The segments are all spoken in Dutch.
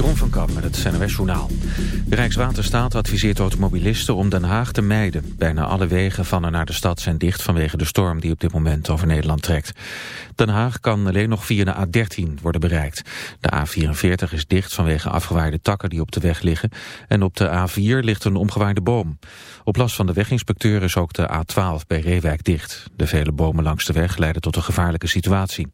Jeroen van Kamp met het NWS Journaal. De Rijkswaterstaat adviseert automobilisten om Den Haag te mijden. Bijna alle wegen van en naar de stad zijn dicht vanwege de storm die op dit moment over Nederland trekt. Den Haag kan alleen nog via de A13 worden bereikt. De A44 is dicht vanwege afgewaaide takken die op de weg liggen. En op de A4 ligt een omgewaaide boom. Op last van de weginspecteur is ook de A12 bij Reewijk dicht. De vele bomen langs de weg leiden tot een gevaarlijke situatie.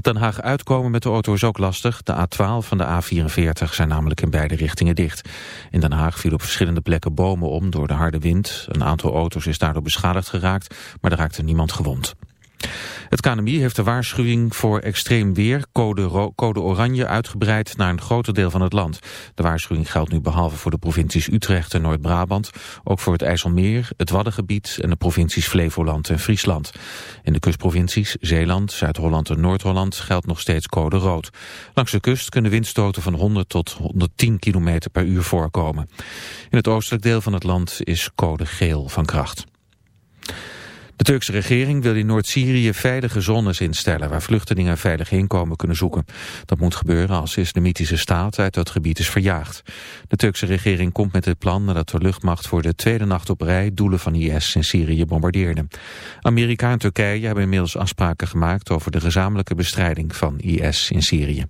Den Haag uitkomen met de auto is ook lastig. De A12 van de A44 zijn namelijk in beide richtingen dicht. In Den Haag viel op verschillende plekken bomen om door de harde wind. Een aantal auto's is daardoor beschadigd geraakt, maar er raakte niemand gewond. Het KNMI heeft de waarschuwing voor extreem weer, code, code oranje, uitgebreid naar een groter deel van het land. De waarschuwing geldt nu behalve voor de provincies Utrecht en Noord-Brabant, ook voor het IJsselmeer, het Waddengebied en de provincies Flevoland en Friesland. In de kustprovincies Zeeland, Zuid-Holland en Noord-Holland geldt nog steeds code rood. Langs de kust kunnen windstoten van 100 tot 110 km per uur voorkomen. In het oostelijk deel van het land is code geel van kracht. De Turkse regering wil in Noord-Syrië veilige zones instellen... waar vluchtelingen veilig heenkomen kunnen zoeken. Dat moet gebeuren als de islamitische staat uit dat gebied is verjaagd. De Turkse regering komt met het plan nadat de luchtmacht... voor de tweede nacht op rij doelen van IS in Syrië bombardeerde. Amerika en Turkije hebben inmiddels afspraken gemaakt... over de gezamenlijke bestrijding van IS in Syrië.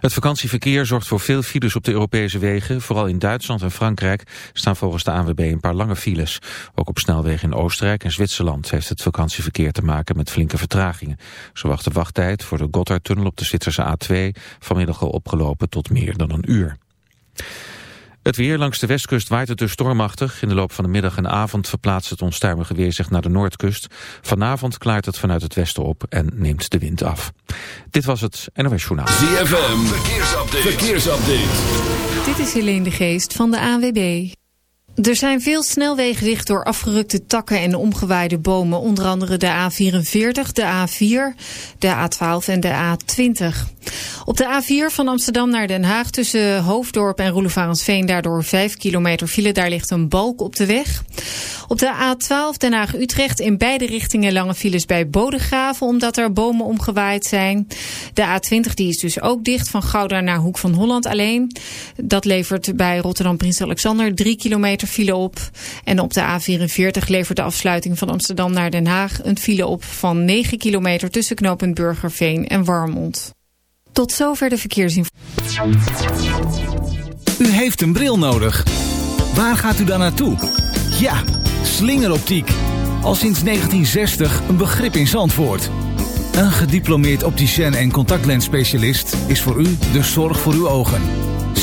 Het vakantieverkeer zorgt voor veel files op de Europese wegen. Vooral in Duitsland en Frankrijk staan volgens de ANWB een paar lange files. Ook op snelwegen in Oostenrijk en Zwitserland heeft het vakantieverkeer te maken met flinke vertragingen. Zo wacht de wachttijd voor de Gotthardtunnel op de Zwitserse A2 vanmiddag al opgelopen tot meer dan een uur. Het weer langs de westkust waait het dus stormachtig. In de loop van de middag en avond verplaatst het onstuimige weer zich naar de noordkust. Vanavond klaart het vanuit het westen op en neemt de wind af. Dit was het NOS Journaal. ZFM, verkeersupdate. verkeersupdate. Dit is Helene de Geest van de AWB. Er zijn veel snelwegen dicht door afgerukte takken en omgewaaide bomen. Onder andere de A44, de A4, de A12 en de A20. Op de A4 van Amsterdam naar Den Haag tussen Hoofddorp en Roelevarensveen... daardoor 5 kilometer file, daar ligt een balk op de weg. Op de A12 Den Haag-Utrecht in beide richtingen lange files bij Bodegraven... omdat er bomen omgewaaid zijn. De A20 die is dus ook dicht van Gouda naar Hoek van Holland alleen. Dat levert bij Rotterdam-Prins Alexander 3 kilometer file op. En op de A44 levert de afsluiting van Amsterdam naar Den Haag een file op van 9 kilometer tussen knooppunt Burgerveen en Warmond. Tot zover de verkeersinformatie. U heeft een bril nodig. Waar gaat u dan naartoe? Ja, slingeroptiek. Al sinds 1960 een begrip in Zandvoort. Een gediplomeerd opticien en contactlensspecialist is voor u de zorg voor uw ogen.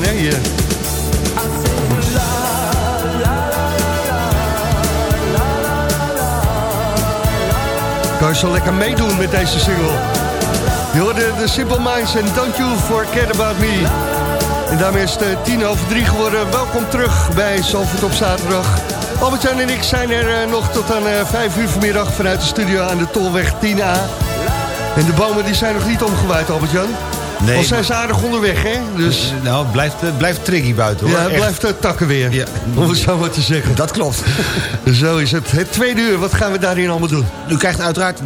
Mooie stukje aan, hè? Hier. Kan je zo lekker meedoen met deze single. Je hoorde de Simple Minds en Don't You Forget About Me. En daarmee is het eh, tien over drie geworden. Welkom terug bij Zalvoort op zaterdag. Albert-Jan en ik zijn er eh, nog tot aan uh, vijf uur vanmiddag... vanuit de studio aan de Tolweg 10A. En de bomen die zijn nog niet omgewaaid, Albert-Jan. Nee, zijn ze aardig onderweg, hè? Dus... Nou, het blijft, blijft tricky buiten, hoor. Ja, het blijft uh, takken weer, ja. om het zo maar te zeggen. Dat klopt. zo is het. Het tweede uur, wat gaan we daarin allemaal doen? U krijgt uiteraard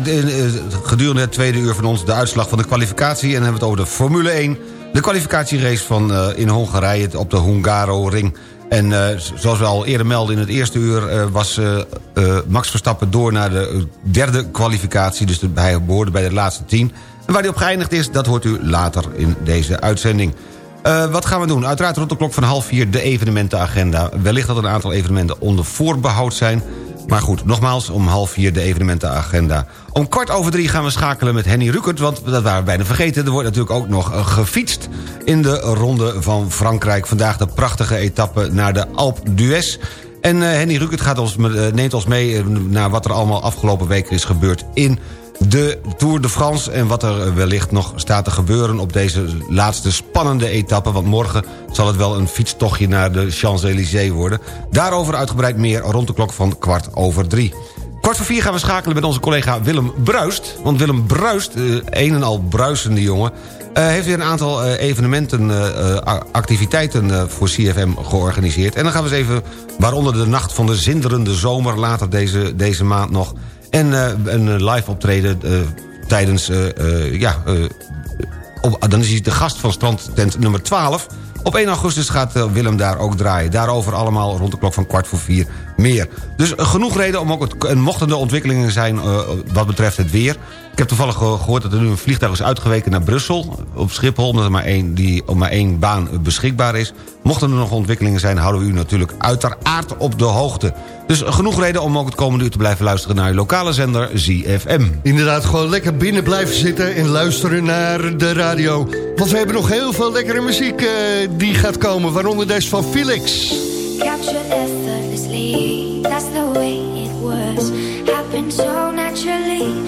gedurende het tweede uur van ons... de uitslag van de kwalificatie. En dan hebben we het over de Formule 1... De kwalificatierace van, uh, in Hongarije op de Hungaro-ring. En uh, zoals we al eerder melden in het eerste uur... Uh, was Max Verstappen door naar de derde kwalificatie. Dus de, hij behoorde bij de laatste tien. En waar hij op geëindigd is, dat hoort u later in deze uitzending. wat gaan we doen? Uiteraard rond de klok van half vier de evenementenagenda. Wellicht dat een aantal evenementen onder voorbehoud zijn... Maar goed, nogmaals, om half vier de evenementenagenda. Om kwart over drie gaan we schakelen met Henny Rukert... want dat waren we bijna vergeten. Er wordt natuurlijk ook nog eh, gefietst in de ronde van Frankrijk. Vandaag de prachtige etappe naar de Alpe d'Huez. En uh, Henny Rukert gaat ons, neemt ons mee naar wat er allemaal afgelopen weken is gebeurd... in de Tour de France en wat er wellicht nog staat te gebeuren... op deze laatste spannende etappe. Want morgen zal het wel een fietstochtje naar de Champs-Élysées worden. Daarover uitgebreid meer rond de klok van kwart over drie. Kwart voor vier gaan we schakelen met onze collega Willem Bruist. Want Willem Bruist, eh, een en al bruisende jongen... Uh, heeft weer een aantal evenementen, activiteiten voor CFM georganiseerd. En dan gaan we eens even, waaronder de nacht van de zinderende zomer... later deze, deze maand nog en uh, een live optreden uh, tijdens... Ja, dan is hij de gast van strandtent nummer 12. Op 1 augustus gaat Willem daar ook draaien. Daarover allemaal rond de klok van kwart voor vier meer. Dus genoeg reden om ook... Het, en mochten er ontwikkelingen zijn wat betreft het weer... Ik heb toevallig gehoord dat er nu een vliegtuig is uitgeweken naar Brussel... op Schiphol, omdat er maar één, die, maar één baan beschikbaar is. Mochten er nog ontwikkelingen zijn, houden we u natuurlijk uiteraard op de hoogte. Dus genoeg reden om ook het komende uur te blijven luisteren... naar uw lokale zender ZFM. Inderdaad, gewoon lekker binnen blijven zitten en luisteren naar de radio. Want we hebben nog heel veel lekkere muziek uh, die gaat komen, waaronder deze van Felix. Capture effortlessly, that's the way it was. Happened so naturally,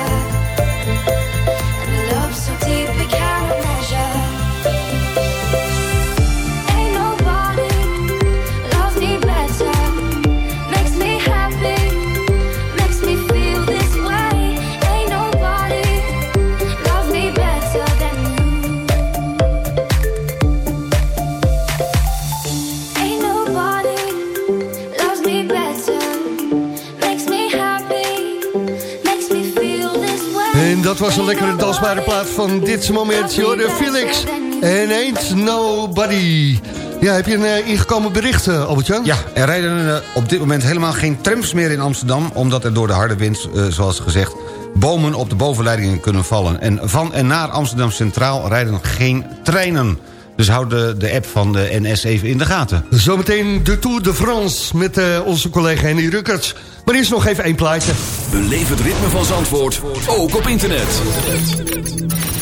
Was een lekkere dansbare plaat van dit moment. Jorde Felix en Ain't Nobody. Ja, heb je een uh, ingekomen bericht, uh, Albert-Jan? Ja, er rijden uh, op dit moment helemaal geen trams meer in Amsterdam... omdat er door de harde wind, zoals gezegd, bomen op de bovenleidingen kunnen vallen. En van en naar Amsterdam Centraal rijden geen treinen. Dus houd de, de app van de NS even in de gaten. Zometeen de Tour de France met uh, onze collega Henny Rukkerts. Maar eerst nog even één plaatje. Beleef het ritme van Zandvoort, ook op internet.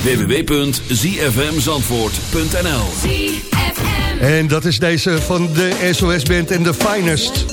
www.zfmzandvoort.nl En dat is deze van de SOS Band en The Finest.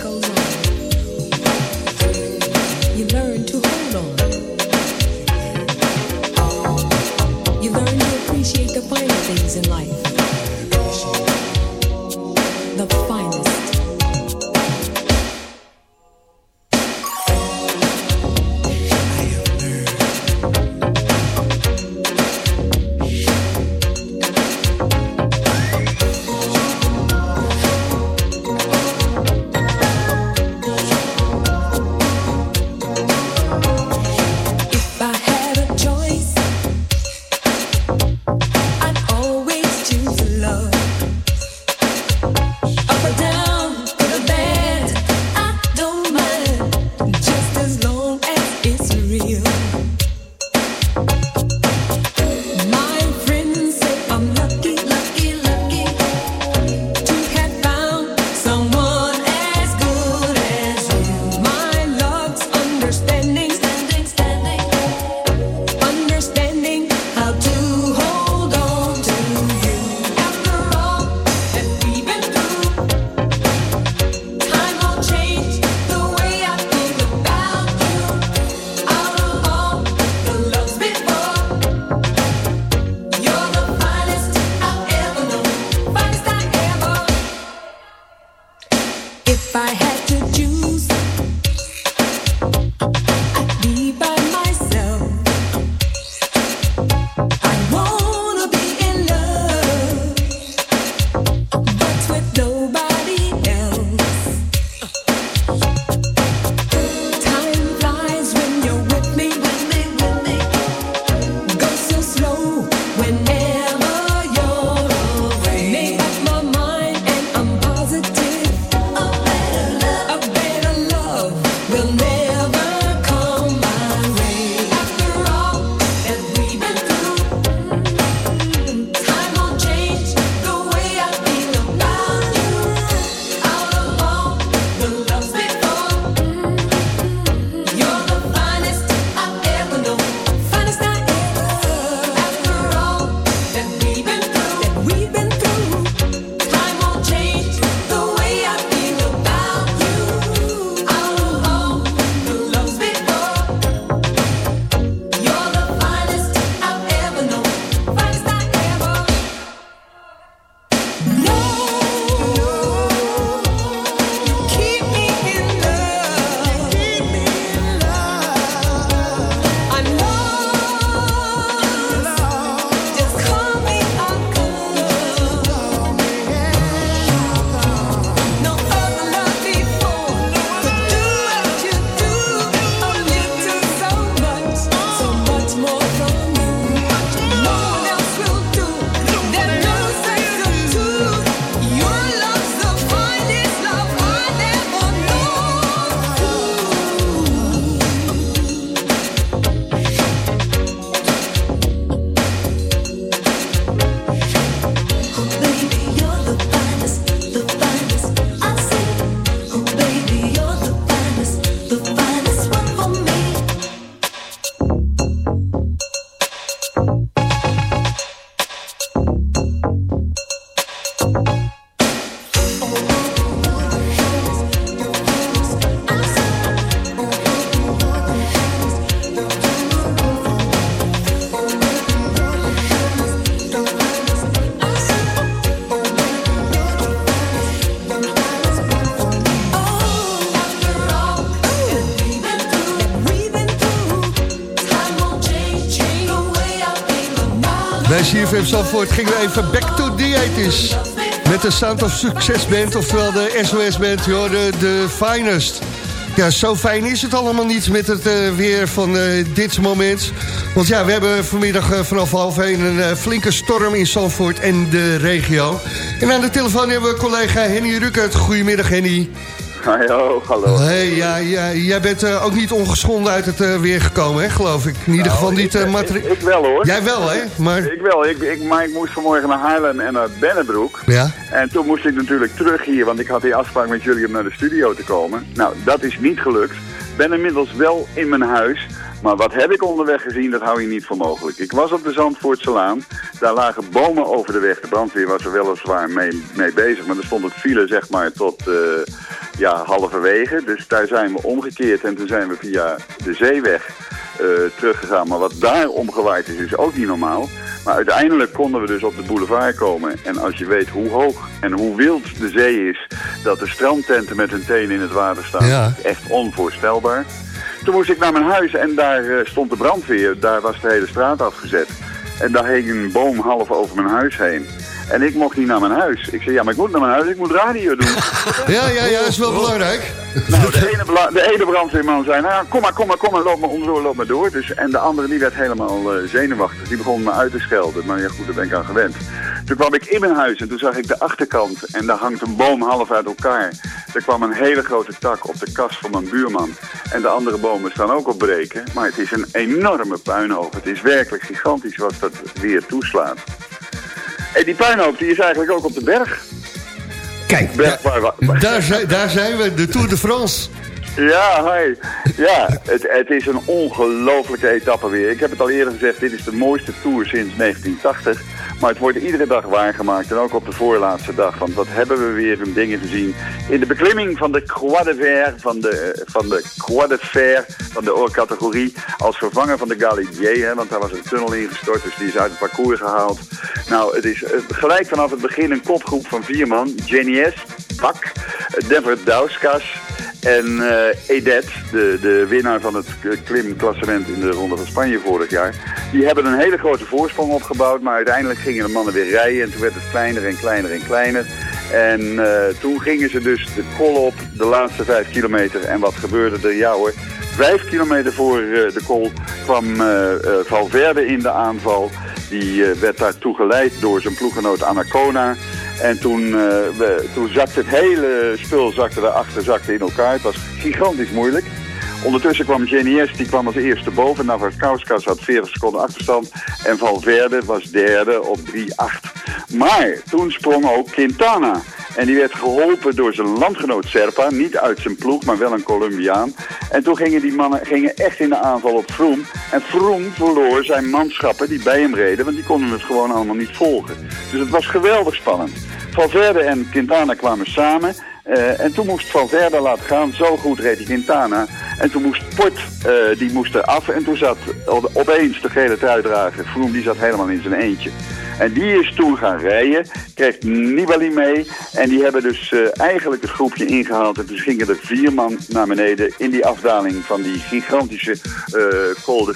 Even back to the 80s. Met de Sound of Success Band, oftewel de SOS Band, je hoorde de Finest. Ja, zo fijn is het allemaal niet met het uh, weer van uh, dit moment. Want ja, we hebben vanmiddag uh, vanaf half 1 een flinke storm in Zandvoort en de regio. En aan de telefoon hebben we collega Henny Ruckert. Goedemiddag Henny. Hallo, hallo. Hey, ja, ja, jij bent uh, ook niet ongeschonden uit het uh, weer gekomen, hè, geloof ik. In ieder nou, geval niet... Uh, ik, ik, ik, wel, hoor. Jij wel, hè? Maar... Ik wel. Ik, ik, maar ik moest vanmorgen naar Haarlem en naar Bennebroek. Ja. En toen moest ik natuurlijk terug hier, want ik had die afspraak met jullie om naar de studio te komen. Nou, dat is niet gelukt. Ben inmiddels wel in mijn huis... Maar wat heb ik onderweg gezien, dat hou je niet voor mogelijk. Ik was op de Zandvoortselaan. Daar lagen bomen over de weg. De brandweer was er weliswaar mee, mee bezig. Maar er stond het file zeg maar tot uh, ja, halverwege. Dus daar zijn we omgekeerd. En toen zijn we via de zeeweg uh, teruggegaan. Maar wat daar omgewaaid is, is ook niet normaal. Maar uiteindelijk konden we dus op de boulevard komen. En als je weet hoe hoog en hoe wild de zee is... dat de strandtenten met hun tenen in het water staan... Ja. echt onvoorstelbaar. Toen moest ik naar mijn huis en daar uh, stond de brandweer. Daar was de hele straat afgezet. En daar hing een boom half over mijn huis heen. En ik mocht niet naar mijn huis. Ik zei, ja, maar ik moet naar mijn huis, ik moet radio doen. ja, ja, ja, dat is wel belangrijk. Nou, de ene, de ene brandweerman zei, nou, kom maar, kom maar, kom maar, loop maar onderdoor, loop maar door. Dus, en de andere, die werd helemaal uh, zenuwachtig. Die begon me uit te schelden. Maar ja, goed, daar ben ik aan gewend. Toen kwam ik in mijn huis en toen zag ik de achterkant. En daar hangt een boom half uit elkaar. Er kwam een hele grote tak op de kast van mijn buurman. En de andere bomen staan ook op breken. Maar het is een enorme puinhoop. Het is werkelijk gigantisch wat dat weer toeslaat. En die puinhoop die is eigenlijk ook op de berg. Kijk, berg daar, waar, waar, daar, zijn, daar zijn we, de Tour de France. Ja, hey. ja het, het is een ongelofelijke etappe weer. Ik heb het al eerder gezegd, dit is de mooiste Tour sinds 1980. Maar het wordt iedere dag waargemaakt en ook op de voorlaatste dag. Want wat hebben we weer een dingen gezien in de beklimming van de Croix de van de, van de Croix de Fer, van de oorcategorie, als vervanger van de Galibier. Hè, want daar was een tunnel ingestort, dus die is uit het parcours gehaald. Nou, het is gelijk vanaf het begin een kopgroep van vier man. Genies, Bak, Denver Dauskas, en uh, Edet, de, de winnaar van het klimklassement in de Ronde van Spanje vorig jaar, die hebben een hele grote voorsprong opgebouwd, maar uiteindelijk gingen de mannen weer rijden en toen werd het kleiner en kleiner en kleiner. En uh, toen gingen ze dus de kol op, de laatste vijf kilometer. En wat gebeurde er? Ja hoor, vijf kilometer voor uh, de kol kwam Valverde in de aanval. Die werd daartoe geleid door zijn ploeggenoot Anacona. En toen, uh, we, toen zakte het hele spul zakte daarachter zakte in elkaar. Het was gigantisch moeilijk. Ondertussen kwam Genies, die kwam als eerste boven. Navarkauskas had 40 seconden achterstand. En Valverde was derde op 3-8. Maar toen sprong ook Quintana. En die werd geholpen door zijn landgenoot Serpa. Niet uit zijn ploeg, maar wel een Colombiaan. En toen gingen die mannen gingen echt in de aanval op Froome. En Froome verloor zijn manschappen die bij hem reden. Want die konden het gewoon allemaal niet volgen. Dus het was geweldig spannend. Valverde en Quintana kwamen samen. Uh, en toen moest Valverde laten gaan. Zo goed reed die Quintana. En toen moest Port, uh, die moest eraf. En toen zat opeens de gele truidrager. Froome die zat helemaal in zijn eentje. En die is toen gaan rijden, kreeg Nibali mee. En die hebben dus uh, eigenlijk het groepje ingehaald. En toen gingen er vier man naar beneden in die afdaling van die gigantische Col de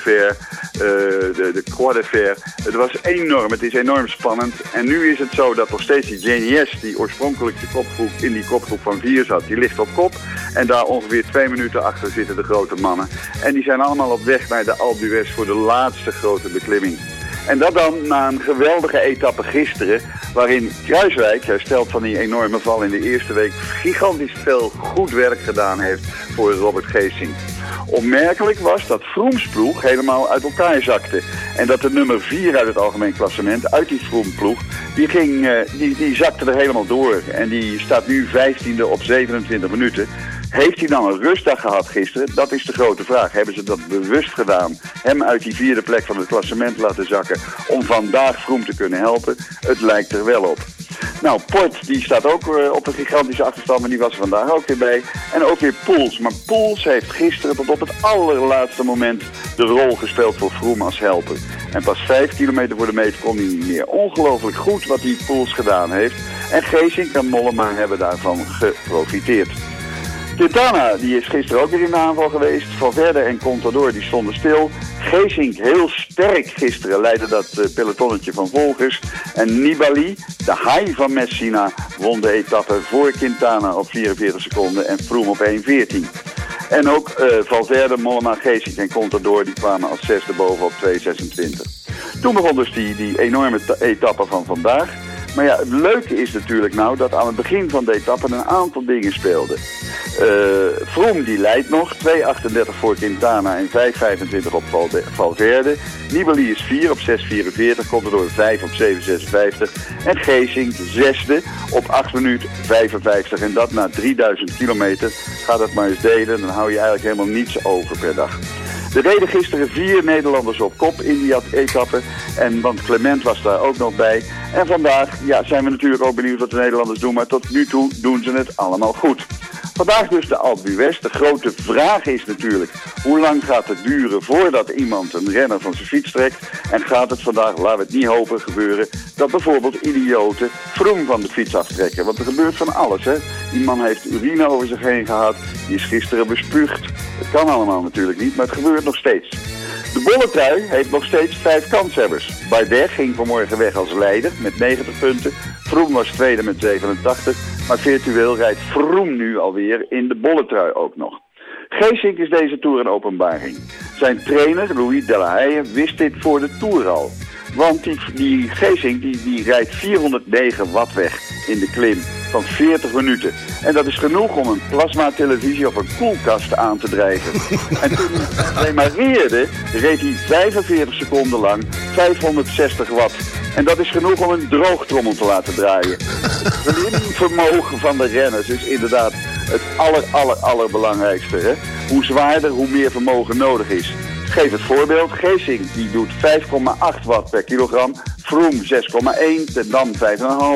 uh, de, de Croix de Fer. Het was enorm, het is enorm spannend. En nu is het zo dat nog steeds die Genies, die oorspronkelijk de kopgroep, in die kopgroep van vier zat, die ligt op kop. En daar ongeveer twee minuten achter zitten de grote mannen. En die zijn allemaal op weg naar de Alpe voor de laatste grote beklimming. En dat dan na een geweldige etappe gisteren, waarin Kruiswijk, hersteld van die enorme val in de eerste week, gigantisch veel goed werk gedaan heeft voor Robert Geesing. Opmerkelijk was dat Vroems ploeg helemaal uit elkaar zakte. En dat de nummer 4 uit het algemeen klassement, uit die Vroom ploeg, die, ging, uh, die, die zakte er helemaal door. En die staat nu 15e op 27 minuten. Heeft hij dan een rustdag gehad gisteren? Dat is de grote vraag. Hebben ze dat bewust gedaan? Hem uit die vierde plek van het klassement laten zakken om vandaag Vroom te kunnen helpen? Het lijkt er wel op. Nou, Port die staat ook uh, op een gigantische achterstand, maar die was er vandaag ook weer bij. En ook weer Poels. Maar Poels heeft gisteren tot op het allerlaatste moment de rol gespeeld voor Vroom als helper. En pas vijf kilometer voor de meet kon hij niet meer. Ongelooflijk goed wat die Poels gedaan heeft. En Geesink en Mollema hebben daarvan geprofiteerd. Quintana die is gisteren ook weer in de aanval geweest. Valverde en Contador die stonden stil. Geesink heel sterk gisteren leidde dat uh, pelotonnetje van volgers. En Nibali, de haai van Messina, won de etappe voor Quintana op 44 seconden en Froome op 1.14. En ook uh, Valverde, Mollema, Geesink en Contador die kwamen als zesde boven op 2.26. Toen begon dus die, die enorme etappe van vandaag. Maar ja, het leuke is natuurlijk nou dat aan het begin van de etappe een aantal dingen speelden. Uh, Vroom die leidt nog, 2.38 voor Quintana en 5.25 op Valverde. Nibali is 4 op 6.44, komt er door 5 op 7.56. En Geesink zesde op 8 minuten 55. En dat na 3000 kilometer. Ga dat maar eens delen, dan hou je eigenlijk helemaal niets over per dag. Er reden gisteren vier Nederlanders op kop in die etappe. En, want Clement was daar ook nog bij. En vandaag ja, zijn we natuurlijk ook benieuwd wat de Nederlanders doen. Maar tot nu toe doen ze het allemaal goed. Vandaag dus de Alpe West. De grote vraag is natuurlijk, hoe lang gaat het duren voordat iemand een renner van zijn fiets trekt? En gaat het vandaag, laten we het niet hopen, gebeuren dat bijvoorbeeld idioten Vroom van de fiets aftrekken? Want er gebeurt van alles, hè. Die man heeft urine over zich heen gehad, die is gisteren bespuugd. Het kan allemaal natuurlijk niet, maar het gebeurt nog steeds. De bolletrui heeft nog steeds vijf kanshebbers. Bardet ging vanmorgen weg als leider met 90 punten. Vroom was tweede met 87. Maar virtueel rijdt Vroom nu alweer in de bolletrui ook nog. Geesink is deze Tour een openbaring. Zijn trainer, Louis Delahaye, wist dit voor de Tour al. Want die, die Geesink die, die rijdt 409 watt weg in de klim van 40 minuten. En dat is genoeg om een plasma-televisie of een koelkast aan te drijven. en toen hij demareerde, reed hij 45 seconden lang 560 watt. En dat is genoeg om een droogtrommel te laten draaien. Het vermogen van de renners is inderdaad het aller, aller, allerbelangrijkste. Hè? Hoe zwaarder, hoe meer vermogen nodig is. Geef het voorbeeld. Geesing die doet 5,8 watt per kilogram. Vroom 6,1. Ten Dam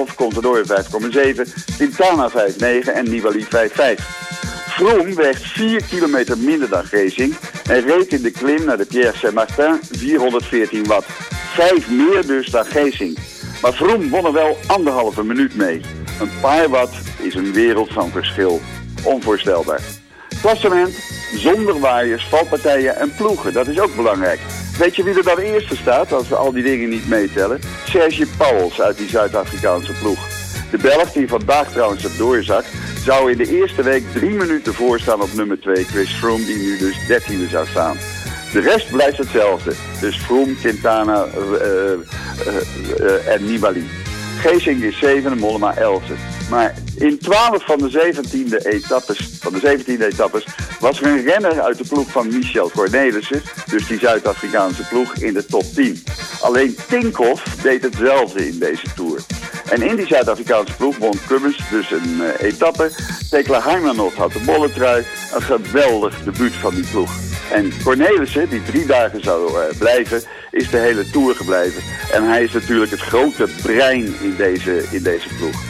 5,5. Contador 5,7. Quintana 5,9. En Nibali 5,5. Vroom weegt 4 kilometer minder dan Geesing en reed in de klim naar de Pierre Saint-Martin 414 watt. Vijf meer dus dan Geesing. Maar Vroom won er wel anderhalve minuut mee. Een paar watt is een wereld van verschil. Onvoorstelbaar. Klassement zonder waaiers, valpartijen en ploegen. Dat is ook belangrijk. Weet je wie er dan eerste staat als we al die dingen niet meetellen? Serge Pauwels uit die Zuid-Afrikaanse ploeg. De Belg die vandaag trouwens het doorzakt, zou in de eerste week drie minuten voorstaan op nummer 2, Chris Froome, die nu dus dertiende zou staan. De rest blijft hetzelfde. Dus Froome, Quintana uh, uh, en Nibali. Geesink is 7 Mollema 11. Maar in 12 van de 17e etappes, van de 17e etappes was er een renner uit de ploeg van Michel Cornelissen, dus die Zuid-Afrikaanse ploeg, in de top 10. Alleen Tinkoff deed hetzelfde in deze Tour. En in die Zuid-Afrikaanse ploeg won Cummins dus een uh, etappe. Tekla Harmanov had de bolletrui. Een geweldig debuut van die ploeg. En Cornelissen, die drie dagen zou uh, blijven, is de hele Tour gebleven. En hij is natuurlijk het grote brein in deze, in deze ploeg.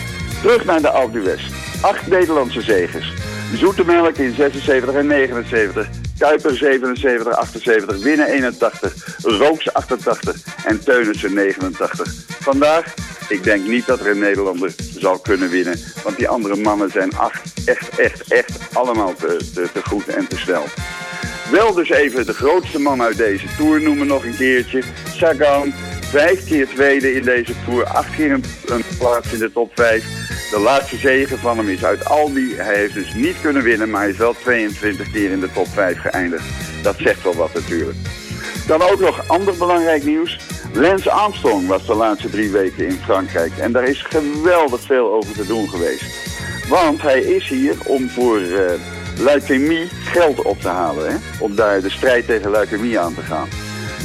Terug naar de Alpe West. Acht Nederlandse zegers. Zoetemelk in 76 en 79. Kuiper 77, 78. Winnen 81. Rooks 88. En Teunissen 89. Vandaag, ik denk niet dat er een Nederlander zal kunnen winnen. Want die andere mannen zijn echt, echt, echt allemaal te, te, te goed en te snel. Wel dus even de grootste man uit deze Tour noemen nog een keertje. Sagan, vijf keer tweede in deze Tour. Acht keer een, plaats in de top 5. De laatste zegen van hem is uit Albi. Hij heeft dus niet kunnen winnen, maar hij is wel 22 keer in de top 5 geëindigd. Dat zegt wel wat natuurlijk. Dan ook nog ander belangrijk nieuws. Lance Armstrong was de laatste drie weken in Frankrijk. En daar is geweldig veel over te doen geweest. Want hij is hier om voor uh, leukemie geld op te halen. Hè? Om daar de strijd tegen leukemie aan te gaan.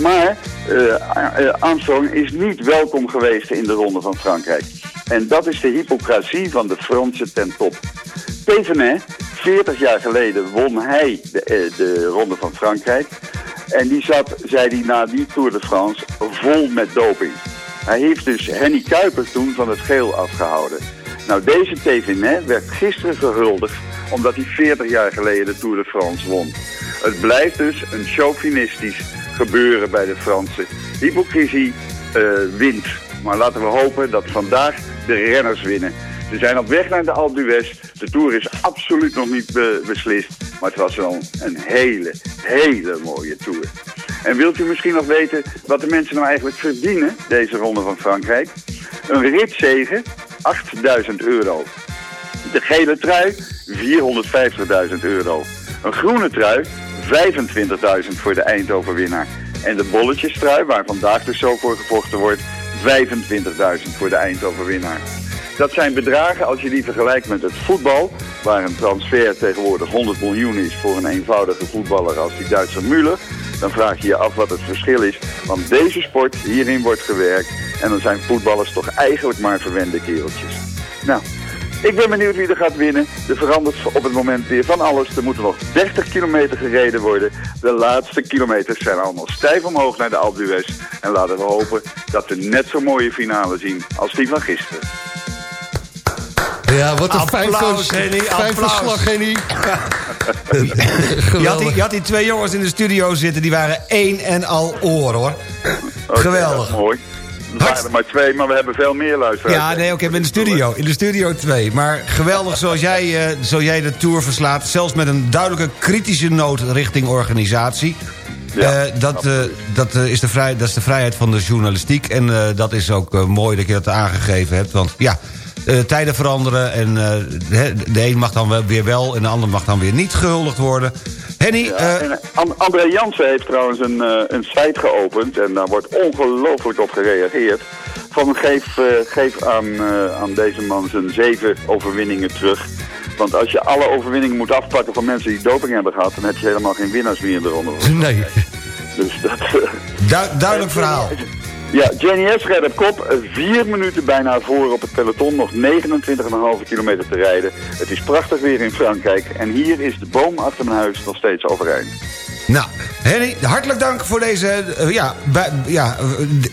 Maar uh, Armstrong is niet welkom geweest in de Ronde van Frankrijk. En dat is de hypocrasie van de Fransen ten top. Thévenet, 40 jaar geleden won hij de, de Ronde van Frankrijk. En die zat, zei hij na die Tour de France, vol met doping. Hij heeft dus Henny Kuiper toen van het geel afgehouden. Nou, deze Thévenet werd gisteren gehuldigd omdat hij 40 jaar geleden de Tour de France won. Het blijft dus een chauvinistisch gebeuren bij de Fransen. Hypocrisie uh, wint. Maar laten we hopen dat vandaag de renners winnen. Ze zijn op weg naar de Alpe d'Huez. De Tour is absoluut nog niet be beslist. Maar het was wel een hele, hele mooie Tour. En wilt u misschien nog weten wat de mensen nou eigenlijk verdienen, deze ronde van Frankrijk? Een ritzegen, 8000 euro. De gele trui, 450.000 euro. Een groene trui, 25.000 voor de Eindhoven-winnaar. En de bolletjestrui, waar vandaag dus zo voor gevochten wordt, 25.000 voor de Eindhoven-winnaar. Dat zijn bedragen, als je die vergelijkt met het voetbal, waar een transfer tegenwoordig 100 miljoen is voor een eenvoudige voetballer als die Duitse Müller, dan vraag je je af wat het verschil is. Want deze sport, hierin wordt gewerkt en dan zijn voetballers toch eigenlijk maar verwende kereltjes. Nou, ik ben benieuwd wie er gaat winnen. Er verandert op het moment weer van alles. Er moeten nog 30 kilometer gereden worden. De laatste kilometers zijn allemaal stijf omhoog naar de Alpe En laten we hopen dat we net zo'n mooie finale zien als die van gisteren. Ja, wat een fijn, Henny, fijn verslag, Henny. je, had die, je had die twee jongens in de studio zitten, die waren één en al oor, hoor. Geweldig. mooi. Er waren er maar twee, maar we hebben veel meer luisteraars. Ja, nee, oké, in de studio. In de studio twee. Maar geweldig zoals jij, uh, zo jij de Tour verslaat. Zelfs met een duidelijke kritische noot richting organisatie. Ja, uh, dat, uh, dat, is de vrij, dat is de vrijheid van de journalistiek. En dat is ook mooi dat je dat aangegeven hebt. Want ja, uh, tijden veranderen. En uh, de een mag dan weer wel en de ander mag dan weer niet gehuldigd worden. Henny... Ja, uh, André Jansen heeft trouwens een, een site geopend en daar wordt ongelooflijk op gereageerd. Van geef, geef aan, aan deze man zijn zeven overwinningen terug. Want als je alle overwinningen moet afpakken van mensen die doping hebben gehad... dan heb je helemaal geen winnaars meer eronder. Nee. Dus dat... Du duidelijk verhaal. Ja, Jenny S. op kop. Vier minuten bijna voor op het peloton. Nog 29,5 kilometer te rijden. Het is prachtig weer in Frankrijk. En hier is de boom achter mijn huis nog steeds overeind. Nou, Henny, hartelijk dank voor deze, uh, ja, ja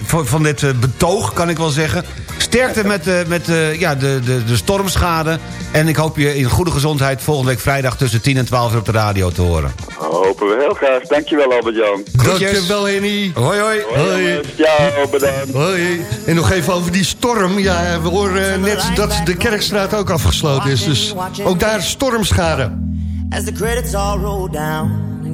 voor, van dit uh, betoog, kan ik wel zeggen. Sterkte met, uh, met ja, de, de, de stormschade. En ik hoop je in goede gezondheid volgende week vrijdag tussen 10 en 12 uur op de radio te horen. Hopen we heel graag. Dankjewel Albert-Jan. Dankjewel Henny. Hoi hoi. Hoi. Ja, bedankt. Hoi. En nog even over die storm. Ja, we horen net dat de Kerkstraat ook afgesloten is. Dus ook daar stormschade. As the credits all roll down.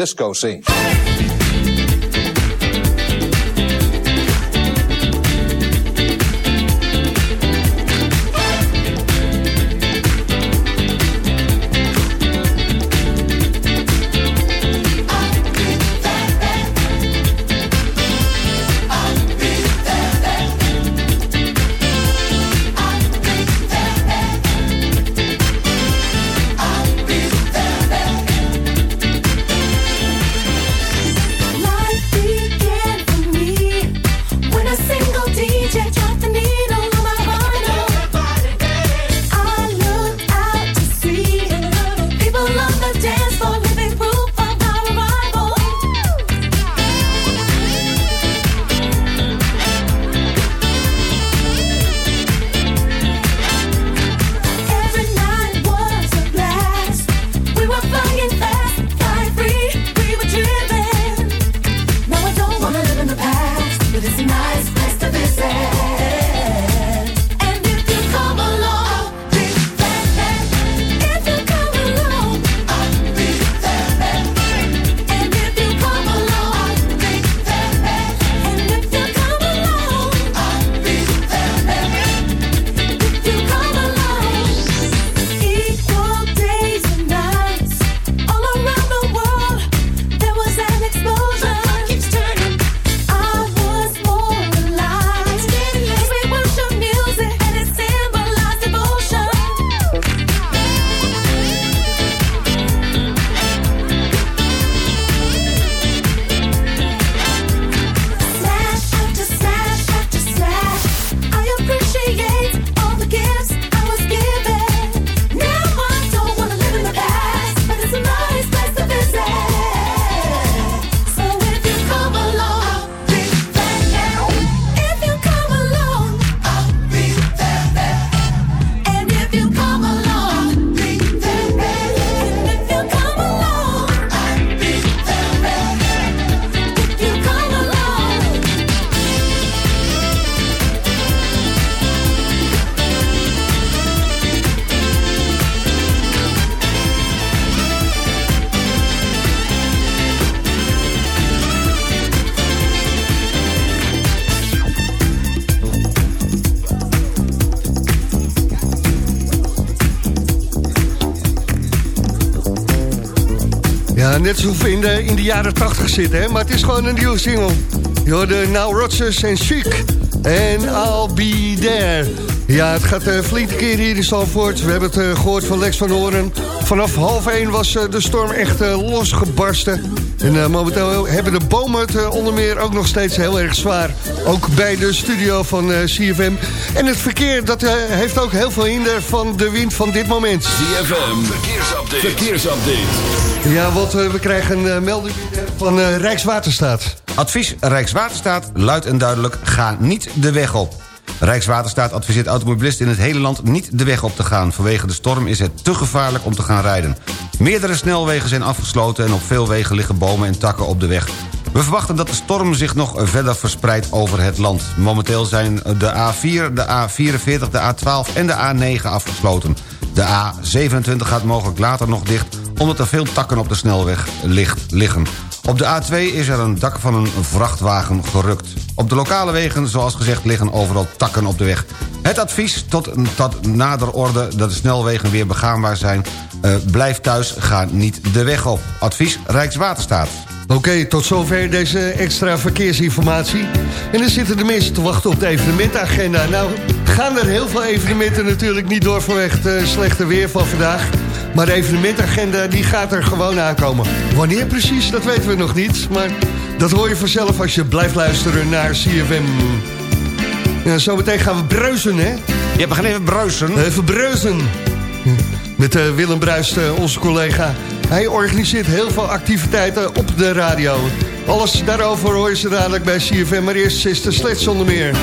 Disco scene. Net we in de, jaren 80 zitten, hè? maar het is gewoon een nieuwe single. Je hoorde Now Rodgers en Chic en I'll Be There. Ja, het gaat uh, flink keer hier in Zalvoort. We hebben het uh, gehoord van Lex van Horen. Vanaf half 1 was uh, de storm echt losgebarsten. En momenteel hebben de bomen het onder meer ook nog steeds heel erg zwaar. Ook bij de studio van CFM. En het verkeer dat heeft ook heel veel hinder van de wind van dit moment. CFM, verkeersupdate. verkeersupdate. Ja, want uh, we krijgen een uh, melding van uh, Rijkswaterstaat. Advies Rijkswaterstaat luidt en duidelijk... ga niet de weg op. Rijkswaterstaat adviseert automobilisten in het hele land niet de weg op te gaan. Vanwege de storm is het te gevaarlijk om te gaan rijden. Meerdere snelwegen zijn afgesloten en op veel wegen liggen bomen en takken op de weg. We verwachten dat de storm zich nog verder verspreidt over het land. Momenteel zijn de A4, de A44, de A12 en de A9 afgesloten. De A27 gaat mogelijk later nog dicht omdat er veel takken op de snelweg liggen. Op de A2 is er een dak van een vrachtwagen gerukt. Op de lokale wegen, zoals gezegd, liggen overal takken op de weg. Het advies tot, tot nader orde dat de snelwegen weer begaanbaar zijn... Uh, blijf thuis, ga niet de weg op. Advies Rijkswaterstaat. Oké, tot zover deze extra verkeersinformatie. En dan zitten de mensen te wachten op de evenementagenda. Nou, gaan er heel veel evenementen natuurlijk niet door vanwege het uh, slechte weer van vandaag. Maar de evenementagenda die gaat er gewoon aankomen. Wanneer precies, dat weten we nog niet. Maar dat hoor je vanzelf als je blijft luisteren naar CFM. Ja, zometeen gaan we bruisen, hè? Ja, we gaan even bruisen. Even bruisen. Met uh, Willem Bruist, uh, onze collega. Hij organiseert heel veel activiteiten op de radio. Alles daarover hoor je ze dadelijk bij CFM. Maar eerst is de slecht zonder meer.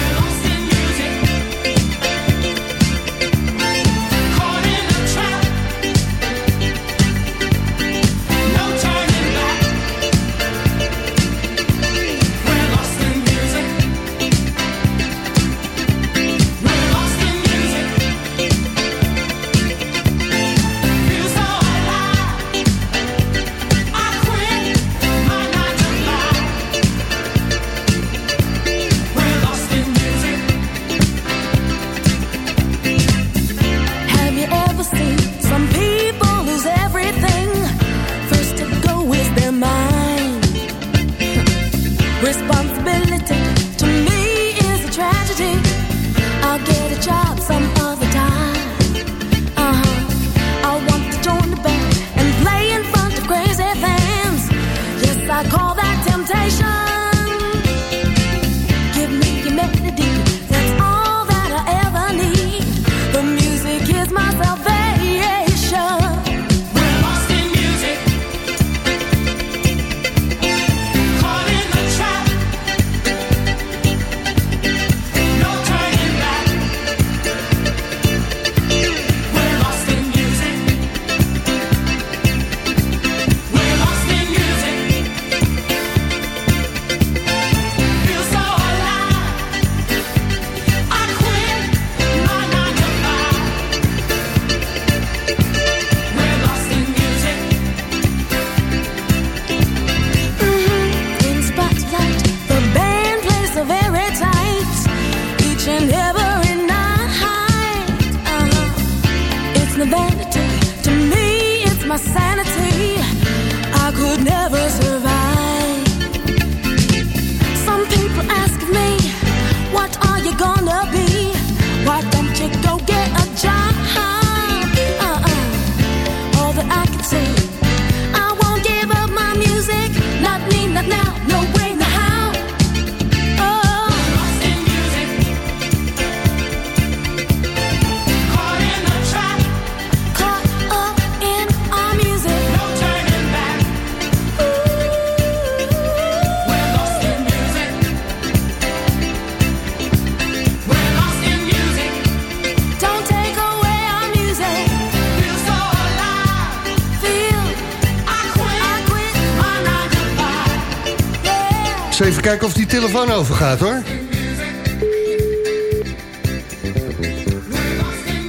Even kijken of die telefoon overgaat, hoor.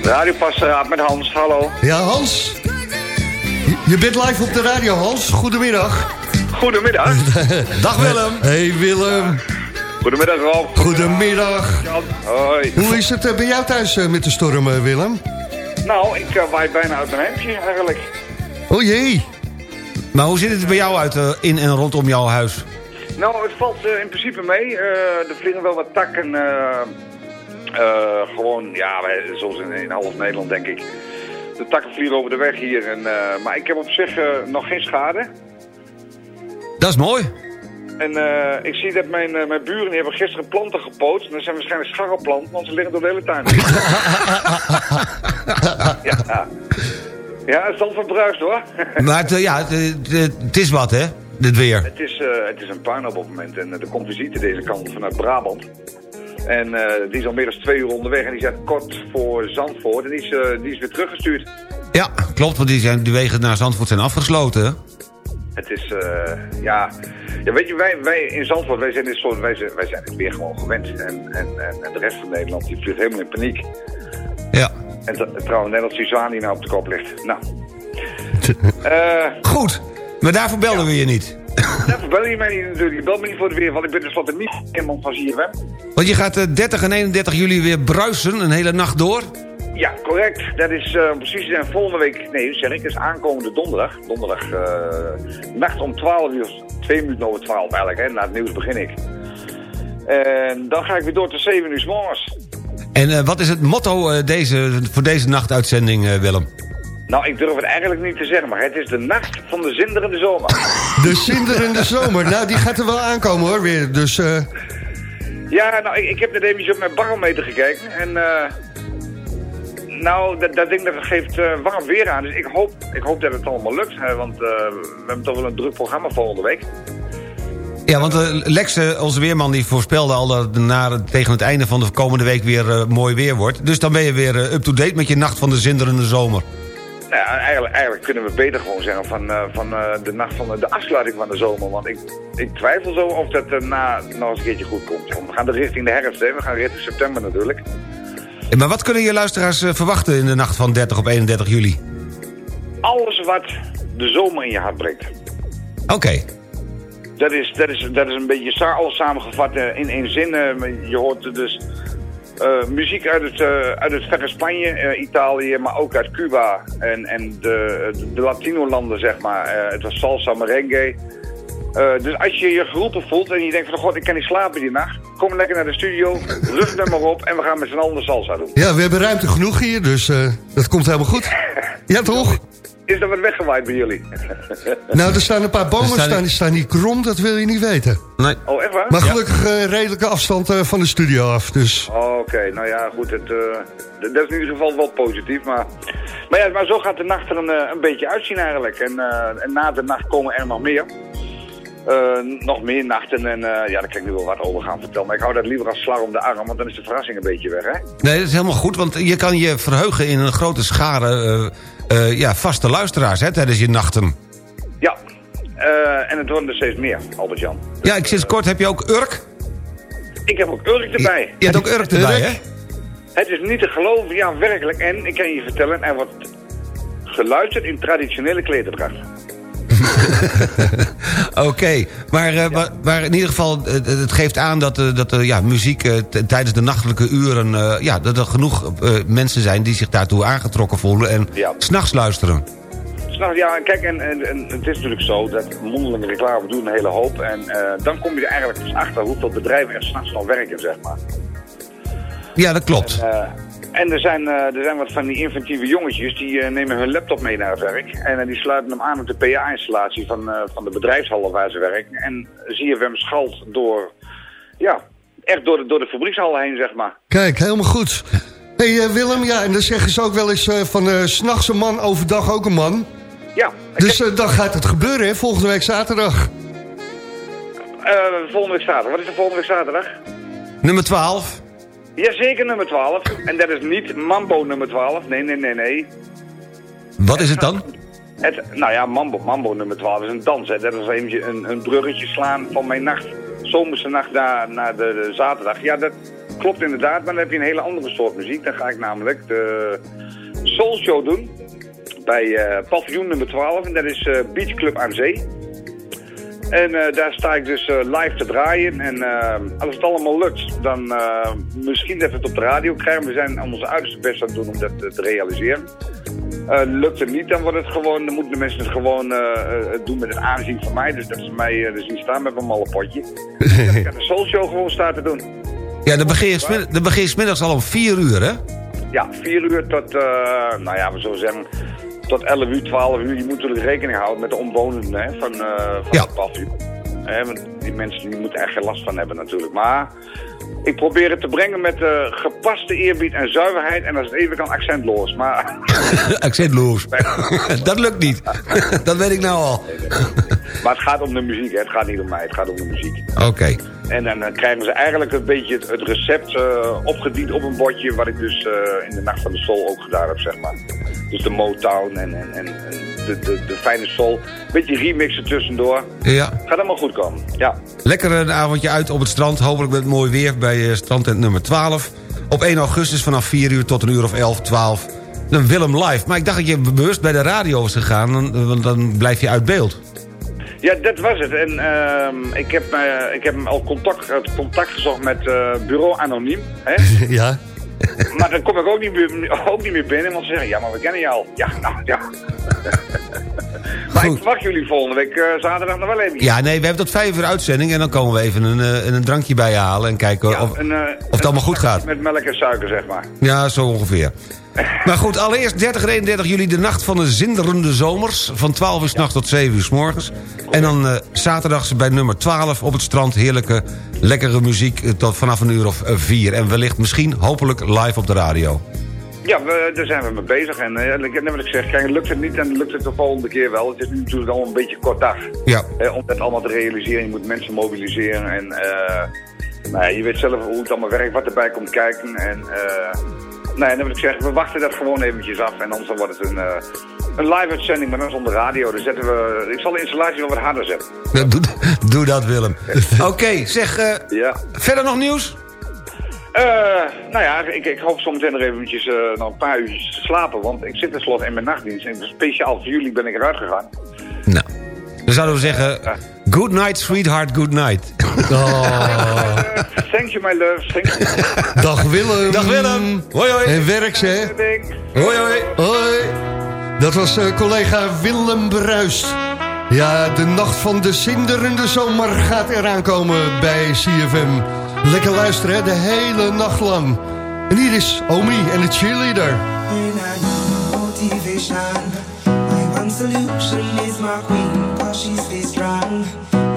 Radiopastoraat met Hans, hallo. Ja, Hans. Je- bent live op de radio, Hans. Goedemiddag. Goedemiddag. Dag Willem. Hey Willem. Goedemiddag Rob. Goedemiddag. Jan. Hoi. Hoe is het eh, bij jou thuis eh, met de storm, eh, Willem? Nou, ik uh, waai bijna uit mijn hemdje eigenlijk. Oh jee. Maar hoe ziet het er bij jou uit in en rondom jouw huis? Nou, het valt uh, in principe mee. Uh, er vliegen wel wat takken. Uh, gewoon, ja, zoals in, in half Nederland denk ik. De takken vliegen over de weg hier. En, maar ik heb op zich nog geen schade. Dat is mooi. En ik zie dat mijn, mijn buren die hebben gisteren planten gepoot. En dat zijn waarschijnlijk scharrelplanten, want ze liggen door de hele tuin. ja. Ja, het is al verbruikt hoor. maar het, ja, het, het, het is wat hè, dit weer. Het is, uh, het is een puin op het moment. En uh, er komt visite deze kant vanuit Brabant. En uh, die is al meer dan twee uur onderweg. En die zit kort voor Zandvoort. En die is, die is weer teruggestuurd. Ja, klopt. Want die, zijn, die wegen naar Zandvoort zijn afgesloten. Het is, ja... Ja, weet je, wij, wij in Zandvoort, wij zijn dit soort, wij zijn, wij zijn het weer gewoon gewend. En, en, en, de rest van Nederland, die vliegt helemaal in paniek. Ja. En trouwens, net als zwaan die nou op de kop ligt. Nou. Goed, maar daarvoor belden we je niet. Daarvoor bel je mij niet natuurlijk. Je belt me niet voor het weer, want ik ben tenslotte niet iemand van ZFM. Want je gaat uh, 30 en 31 juli weer bruisen, een hele nacht door. Ja, correct. Dat is uh, precies en volgende week, nee, zeg ik, is aankomende donderdag. Donderdag, uh, nacht om 12 uur, 2 minuten over 12 eigenlijk, hè. Na het nieuws begin ik. En dan ga ik weer door tot 7 uur s morgens. En uh, wat is het motto deze, voor deze nachtuitzending, Willem? Nou, ik durf het eigenlijk niet te zeggen, maar het is de nacht van de zinderende zomer. De zinderende zomer, nou die gaat er wel aankomen hoor, weer. Dus, Ja, nou, ik, ik heb net even op mijn barometer gekeken en... nou, dat, dat ding dat geeft warm weer aan, dus ik hoop, ik hoop dat het allemaal lukt. Hè, want we hebben toch wel een druk programma volgende week. Ja, want uh, Lex, uh, onze weerman, die voorspelde al dat het na, tegen het einde van de komende week weer uh, mooi weer wordt. Dus dan ben je weer up-to-date met je nacht van de zinderende zomer. Nou ja, eigenlijk, eigenlijk kunnen we beter gewoon zeggen van, van de nacht van de afsluiting van de zomer. Want ik, ik twijfel zo of dat daarna nog eens een keertje goed komt. Want we gaan er richting de herfst, hè. we gaan richting september natuurlijk. Maar wat kunnen je luisteraars verwachten in de nacht van 30 op 31 juli? Alles wat de zomer in je hart brengt. Oké. Okay. Dat is, dat, is, dat is een beetje alles samengevat in één zin. je hoort dus muziek uit het, uh, uit het verre Spanje, uh, Italië, maar ook uit Cuba en, en de, de Latino-landen, zeg maar. het was salsa, merengue. Dus als je je geroepen voelt en je denkt van, god, ik kan niet slapen die nacht. Kom lekker naar de studio, rug er maar op en we gaan met z'n allen de salsa doen. Ja, we hebben ruimte genoeg hier, dus dat komt helemaal goed. Ja, toch? Is er wat weggewaaid bij jullie? nou, er staan een paar bomen, staan, staan, die staan niet krom, dat wil je niet weten. Nee. Oh, echt waar? Maar gelukkig ja. uh, redelijke afstand uh, van de studio af, dus... Oh, Oké, okay. nou ja, goed, het, uh, dat is in ieder geval wel positief, maar... Maar ja, maar zo gaat de nacht er een, een beetje uitzien eigenlijk. En, en na de nacht komen er nog meer. Nog meer nachten en ja, daar kan ik nu wel wat over gaan vertellen. Maar ik hou dat liever als slag om de arm, want dan is de verrassing een beetje weg, hè? Nee, dat is helemaal goed, want je kan je verheugen in een grote schare uh, ja, vaste luisteraars hè, tijdens je nachten. Ja, en het worden er steeds meer, Albert-Jan. Ja, ik sinds kort heb je ook Urk. Ik heb ook Urk erbij. Je, je hebt ook Urk erbij, hè? Het is niet te geloven, ja, werkelijk. En ik kan je vertellen, er wordt geluisterd in traditionele klederdracht. Oké, okay. maar, uh, ja. maar, maar, in ieder geval, uh, het geeft aan dat, uh, dat ja, muziek tijdens de nachtelijke uren... ja, dat er genoeg mensen zijn die zich daartoe aangetrokken voelen en ja. s'nachts luisteren. Ja, kijk, en, en, en, het is natuurlijk zo dat mondelinge reclame doen een hele hoop. En dan kom je er eigenlijk dus achter hoeveel bedrijven er s'nachts nog werken, zeg maar. Ja, dat klopt. En, en er zijn, uh, er zijn wat van die inventieve jongetjes die uh, nemen hun laptop mee naar het werk. En uh, die sluiten hem aan op de PA-installatie van, van de bedrijfshallen waar ze werken. En ZFM schalt door, ja, echt door de, door de fabriekshallen heen, zeg maar. Kijk, helemaal goed. hey, Willem, ja, en dan zeggen ze ook wel eens van s'nachts een man, overdag ook een man. Ja. Dus dan gaat het gebeuren, hè, volgende week zaterdag. volgende week zaterdag. Wat is de volgende week zaterdag? Nummer 12. Jazeker, nummer 12. En dat is niet Mambo nummer 12. Nee, nee, nee, nee. Wat is het dan? Het, nou ja, Mambo, Mambo nummer 12 is een dans. Hè. Dat is een, een, een bruggetje slaan van mijn nacht zomerse nacht naar, naar de, de zaterdag. Ja, dat klopt inderdaad, maar dan heb je een hele andere soort muziek. Dan ga ik namelijk de Soul Show doen bij eh paviljoen nummer 12 en dat is eh, Beach Club aan Zee. En eh, daar sta ik dus eh, live te draaien. En eh, als het allemaal lukt, dan misschien dat we het op de radio krijgen. We zijn onze uiterste best aan het doen om dat te realiseren. Lukt het niet, dan wordt het gewoon, dan moeten de mensen het gewoon doen met een aanzien van mij. Dus dat ze mij er zien staan met mijn malle potje. dat ik aan de Soul Show gewoon sta te doen. Ja, dan begin je, dan begin je smiddags al om 4 uur, hè? Ja, 4 uur tot, nou ja, we zullen zeggen, tot 11 uur, 12 uur. Je moet natuurlijk rekening houden met de omwonenden hè, van, eh van Ja. het. Hè, want die mensen die moeten er geen last van hebben natuurlijk. Maar ik probeer het te brengen met eh, gepaste eerbied en zuiverheid. En als het even kan, accentloos. Maar, Accentloos. dat lukt niet. dat weet ik nou al. maar het gaat om de muziek, hè. het gaat niet om mij, het gaat om de muziek. Oké. En dan eh, krijgen ze eigenlijk een beetje het, het recept eh, opgediend op een bordje... wat ik dus in de Nacht van de Soul ook gedaan heb, zeg maar. Dus de Motown en, en, en en de, de, de fijne soul. Beetje remixen tussendoor. Ja. Gaat allemaal goed komen, ja. Lekker een avondje uit op het strand. Hopelijk met mooi weer bij eh, strandtent nummer 12. Op 1 augustus vanaf 4 uur tot een uur of 11, 12. Dan Willem live. Maar ik dacht dat je bewust bij de radio was gegaan. dan- Want dan blijf je uit beeld. Ja, dat was het. En ehm, ik, heb, eh, ik heb al contact, contact gezocht met eh, bureau Anoniem. Hè? Ja. Maar dan kom ik ook niet, meer, ook niet meer binnen. Want ze zeggen, ja, maar we kennen je al. Ja, nou, ja. maar ik verwacht jullie volgende week eh, zaterdag nog wel even. Ja, nee, we hebben tot 5 uur uitzending. En dan komen we even een, eh, een drankje bij je halen. En kijken Ja, of, een, eh, of het allemaal goed gaat. Met melk en suiker, zeg maar. Ja, zo ongeveer. Maar goed, allereerst 30 en 31 juli de nacht van de zinderende zomers. Van 12 uur 's nachts tot 7 uur 's morgens. En dan eh zaterdags bij nummer 12 op het strand. Heerlijke, lekkere muziek eh, tot vanaf een uur of 4. En wellicht misschien, hopelijk live op de radio. Ja, we, daar zijn we mee bezig. En eh, net wat ik zeg, kijk, lukt het niet, dan lukt het de volgende keer wel. Het is nu natuurlijk al een beetje kort dag. Ja. Eh, om dat allemaal te realiseren, je moet mensen mobiliseren. En eh, nou je weet zelf hoe het allemaal werkt, wat erbij komt kijken. En eh, nee, dan wil ik zeggen, we wachten dat gewoon eventjes af. En anders wordt het een, eh, een live uitzending, maar dan zonder radio. Dan zetten we, ik zal de installatie wel wat harder zetten. Doe, doe dat, Willem. Oké, zeg, eh, Ja. verder nog nieuws? Eh, nou ja, ik, ik hoop zometeen nog eventjes nog een paar uurtjes te slapen. Want ik zit tenslotte in mijn nachtdienst. En speciaal voor jullie ben ik eruit gegaan. Nou, dan zouden we zeggen... Good night, sweetheart, good night. Oh. Thank you, my love. Thank you. Dag Willem. Dag Willem. Hoi, hoi. En werks, hè? Ding. Hoi, hoi. Hoi. Dat was eh, collega Willem Bruist. Ja, de nacht van de zinderende zomer gaat eraan komen bij CFM. Lekker luisteren, hè? de hele nacht lang. En hier is Omi en de cheerleader. When I need motivation, my one solution is my queen, she stays strong.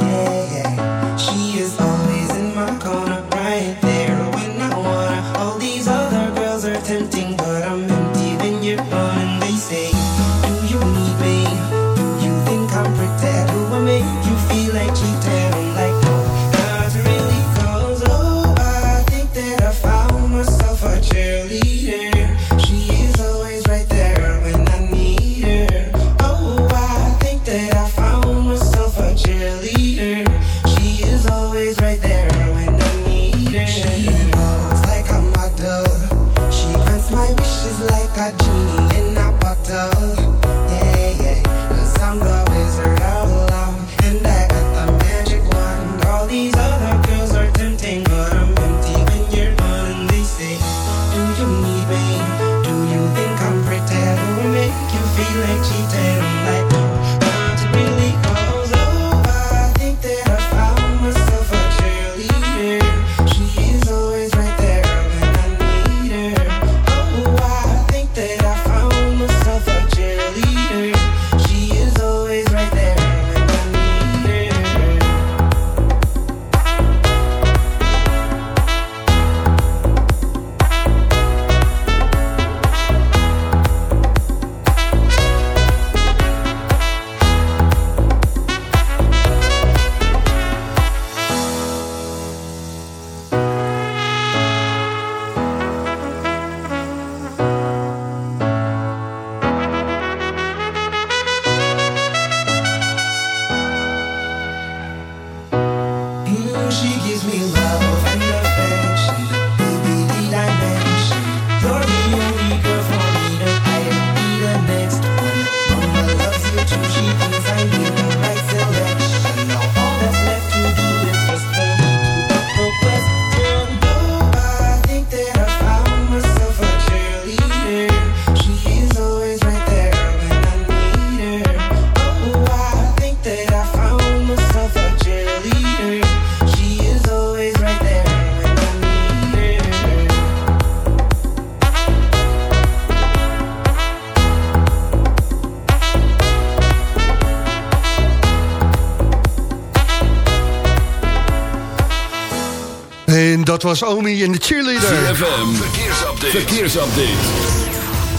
Dat was Omi en de cheerleader. CFM, verkeersupdate. verkeersupdate.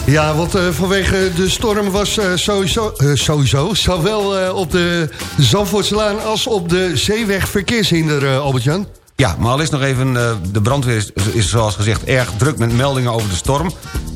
Ja, want uh, vanwege de storm was uh, sowieso, uh, sowieso zowel op de Zandvoortslaan als op de zeeweg verkeershinder, Albert-Jan. Ja, maar al is nog even, de brandweer is, is zoals gezegd erg druk met meldingen over de storm.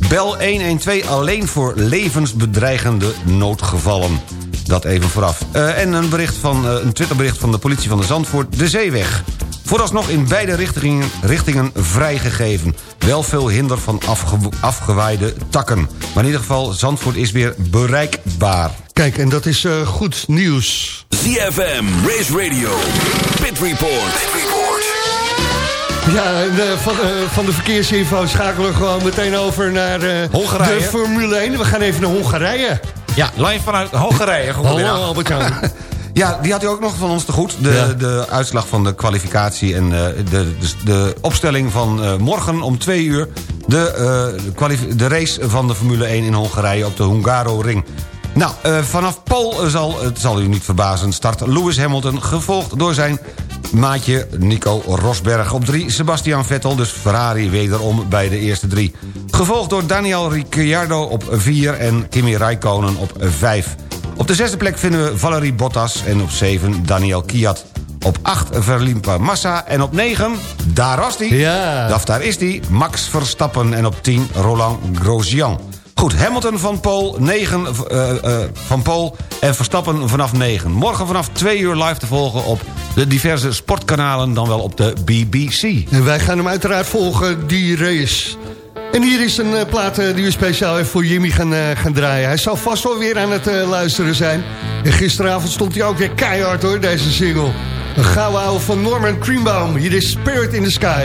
Bel 112 alleen voor levensbedreigende noodgevallen. Dat even vooraf. en een, bericht van, een Twitterbericht van de politie van de Zandvoort, de zeeweg. Vooralsnog in beide richtingen, richtingen vrijgegeven. Wel veel hinder van afge, afgewaaide takken. Maar in ieder geval, Zandvoort is weer bereikbaar. Kijk, en dat is uh, goed nieuws. ZFM, Race Radio, Pit Report. Pit Report. Ja, de, van, uh, van de verkeersinfo schakelen we gewoon meteen over naar uh, Hongarije. de Formule 1. We gaan even naar Hongarije. Ja, live vanuit Hongarije. Hallo Albert-Jan. Ja, die had u ook nog van ons te goed. De, ja. de uitslag van de kwalificatie en uh, de, de, de, opstelling van uh, morgen om twee uur. De, uh, de race van de Formule 1 in Hongarije op de Hungaro-ring. Nou, vanaf Pol zal, het zal u niet verbazen, start Lewis Hamilton... gevolgd door zijn maatje Nico Rosberg op drie. Sebastian Vettel, dus Ferrari wederom bij de eerste drie. Gevolgd door Daniel Ricciardo op vier en Kimi Raikkonen op vijf. Op de zesde plek vinden we Valerie Bottas en op zeven Daniel Kiat. Op 8 Verlimpa Massa en op 9, daar was hij. Ja. Daf, daar is hij, Max Verstappen en op 10 Roland Grosjean. Goed, Hamilton van Pool, 9 uh, uh, van Pool en Verstappen vanaf 9. Morgen vanaf 2 uur live te volgen op de diverse sportkanalen, dan wel op de BBC. En wij gaan hem uiteraard volgen, die race. En hier is een uh, plaat uh, die we speciaal even voor Jimmy gaan, uh, gaan draaien. Hij zal vast wel weer aan het luisteren zijn. En gisteravond stond hij ook weer keihard hoor, deze single. Een gouden van Norman Creambaum. Hier is spirit in the sky